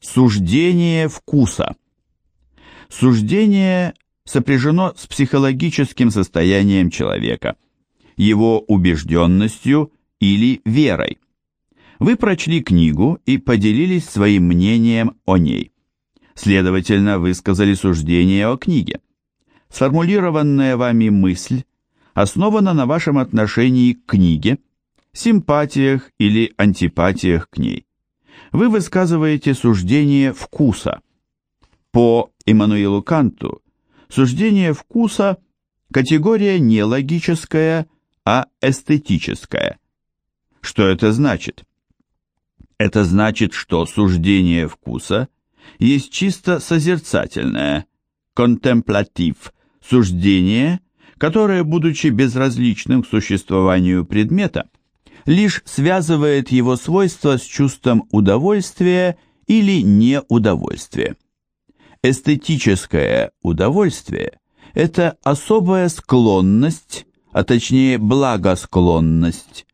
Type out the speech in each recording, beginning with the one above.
Суждение вкуса. Суждение сопряжено с психологическим состоянием человека, его убежденностью или верой. Вы прочли книгу и поделились своим мнением о ней. Следовательно, высказали суждение о книге. Сформулированная вами мысль основана на вашем отношении к книге, симпатиях или антипатиях к ней. Вы высказываете суждение вкуса. По Иммануилу Канту суждение вкуса – категория не логическая, а эстетическая. Что это значит? Это значит, что суждение вкуса есть чисто созерцательное, контемплатив, суждение, которое, будучи безразличным к существованию предмета, лишь связывает его свойства с чувством удовольствия или неудовольствия. Эстетическое удовольствие – это особая склонность, а точнее благосклонность.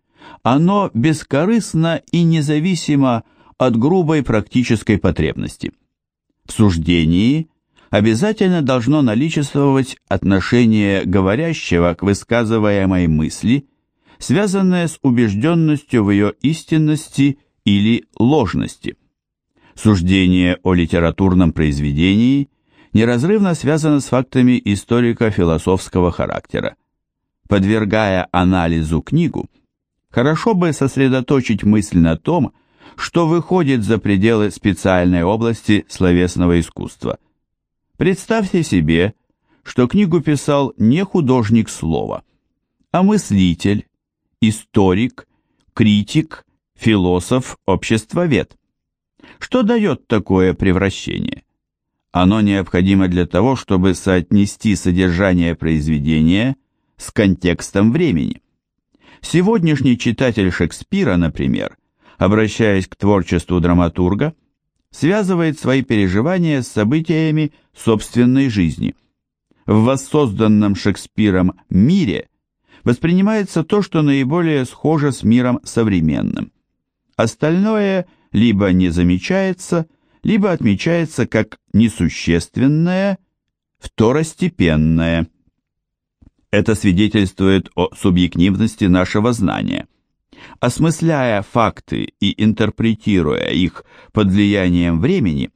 Оно бескорыстно и независимо от грубой практической потребности. В суждении обязательно должно наличествовать отношение говорящего к высказываемой мысли, связанное с убежденностью в ее истинности или ложности. Суждение о литературном произведении неразрывно связано с фактами историко-философского характера. Подвергая анализу книгу, хорошо бы сосредоточить мысль на том, что выходит за пределы специальной области словесного искусства. Представьте себе, что книгу писал не художник слова, а мыслитель, историк, критик, философ, обществовед. Что дает такое превращение? Оно необходимо для того, чтобы соотнести содержание произведения с контекстом времени. Сегодняшний читатель Шекспира, например, обращаясь к творчеству драматурга, связывает свои переживания с событиями собственной жизни. В воссозданном Шекспиром мире воспринимается то, что наиболее схоже с миром современным. Остальное либо не замечается, либо отмечается как несущественное, второстепенное. Это свидетельствует о субъективности нашего знания. Осмысляя факты и интерпретируя их под влиянием времени,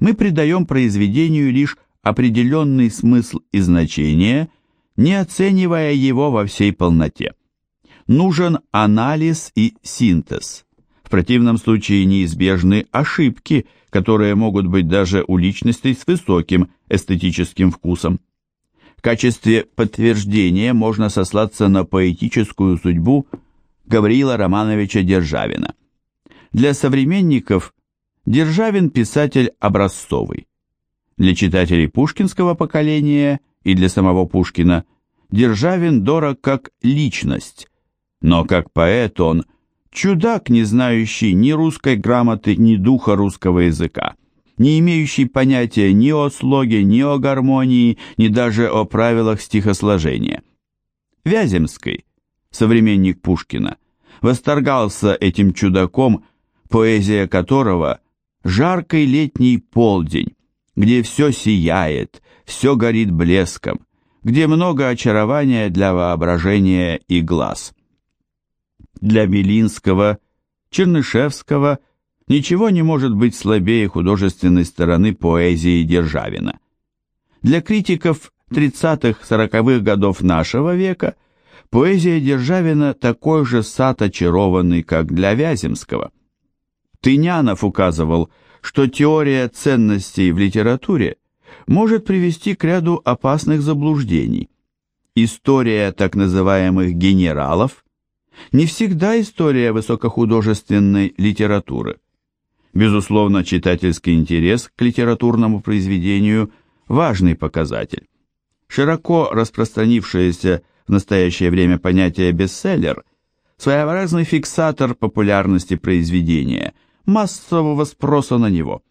мы придаем произведению лишь определенный смысл и значение, не оценивая его во всей полноте. Нужен анализ и синтез. В противном случае неизбежны ошибки, которые могут быть даже у личностей с высоким эстетическим вкусом. В качестве подтверждения можно сослаться на поэтическую судьбу Гавриила Романовича Державина. Для современников Державин писатель образцовый. Для читателей пушкинского поколения и для самого Пушкина Державин дорог как личность, но как поэт он Чудак, не знающий ни русской грамоты, ни духа русского языка, не имеющий понятия ни о слоге, ни о гармонии, ни даже о правилах стихосложения. Вяземский, современник Пушкина, восторгался этим чудаком, поэзия которого – жаркий летний полдень, где все сияет, все горит блеском, где много очарования для воображения и глаз для Белинского, Чернышевского ничего не может быть слабее художественной стороны поэзии Державина. Для критиков 30-40-х годов нашего века поэзия Державина такой же сад очарованный, как для Вяземского. Тынянов указывал, что теория ценностей в литературе может привести к ряду опасных заблуждений. История так называемых генералов не всегда история высокохудожественной литературы. Безусловно, читательский интерес к литературному произведению – важный показатель. Широко распространившееся в настоящее время понятие «бестселлер» – своеобразный фиксатор популярности произведения, массового спроса на него.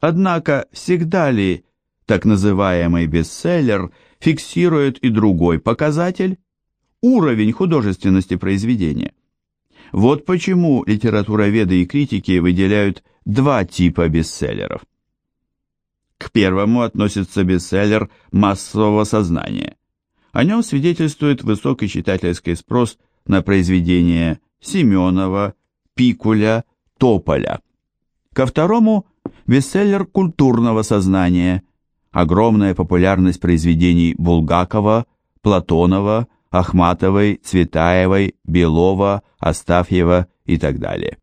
Однако, всегда ли так называемый бестселлер фиксирует и другой показатель уровень художественности произведения. Вот почему литературоведы и критики выделяют два типа бестселлеров. К первому относится бестселлер массового сознания. О нем свидетельствует высокий читательский спрос на произведения Семенова, Пикуля, Тополя. Ко второму – бестселлер культурного сознания, огромная популярность произведений Булгакова, Платонова, Ахматовой, Цветаевой, Белова, Астафьева и так далее.